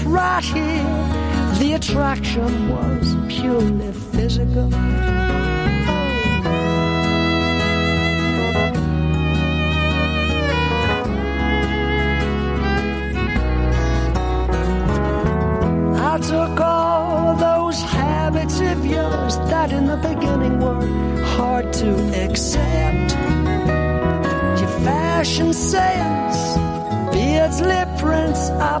right here, the attraction was purely physical. I took all those habits of yours that in the beginning were hard to accept. Your fashion sense, Beardsley prints, I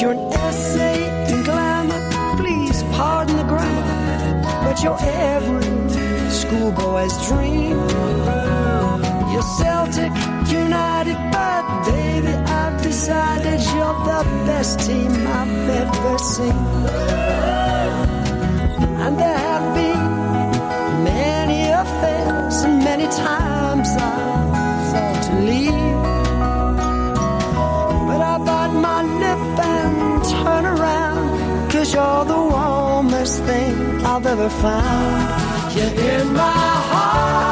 You're an essay in glamour, please pardon the grammar, but you're every schoolboy's dream. You're Celtic United, but baby, I've decided you're the best team I've ever seen. And there have been many affairs, and many times I've thought to leave. Warmest thing I've ever found. You're in my heart.